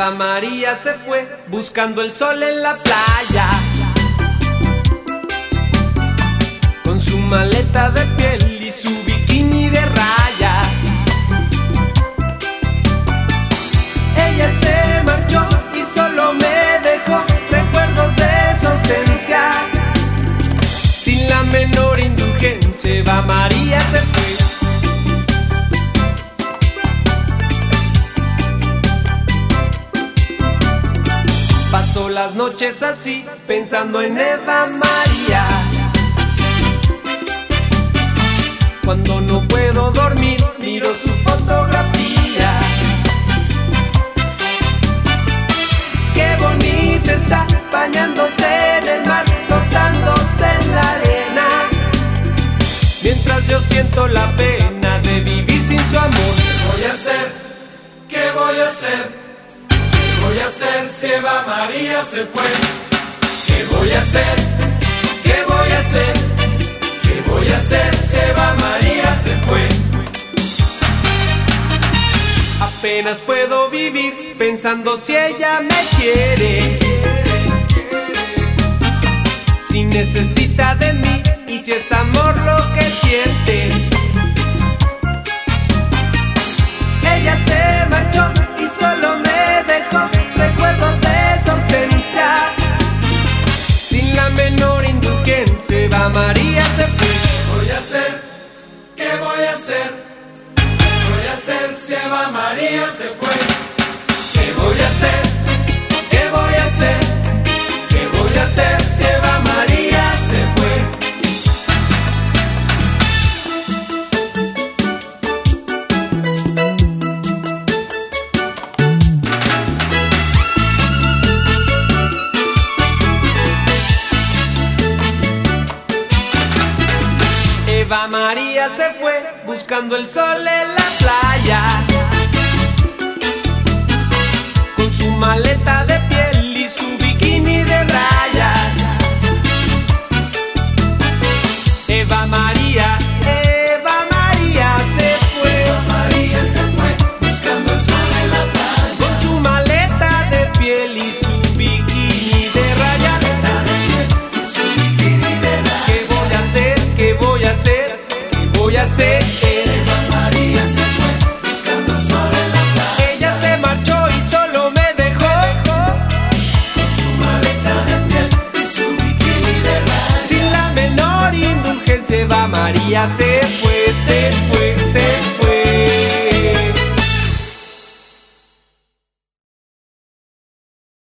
Eva María se fue buscando el sol en la playa. Con su maleta de piel y su bikini de rayas. Ella se marchó y solo me dejó recuerdos de su ausencia. Sin la menor indulgencia, Eva María se fue. Las noches así, pensando en Eva María. Cuando no puedo dormir, miro su fotografía. Qué bonita está, bañándose en el mar, tostándose en la arena. Mientras yo siento la pena de vivir sin su amor. ¿Qué voy a hacer? ¿Qué voy a hacer? ¿Qué voy a hacer si Eva María se fue? ¿Qué voy a hacer? ¿Qué voy a hacer? ¿Qué voy a hacer si Eva María se fue? Apenas puedo vivir pensando si ella me quiere. ¿Qué voy a hacer si Eva María se fue? María se fue buscando el sol en la playa. ¿Qué voy a hacer? Eva María se fue buscando el sol en la playa. Ella se marchó y solo me dejó. Con su maleta de piel y su bikini de rayas. Sin la menor indulgencia, Eva María se fue.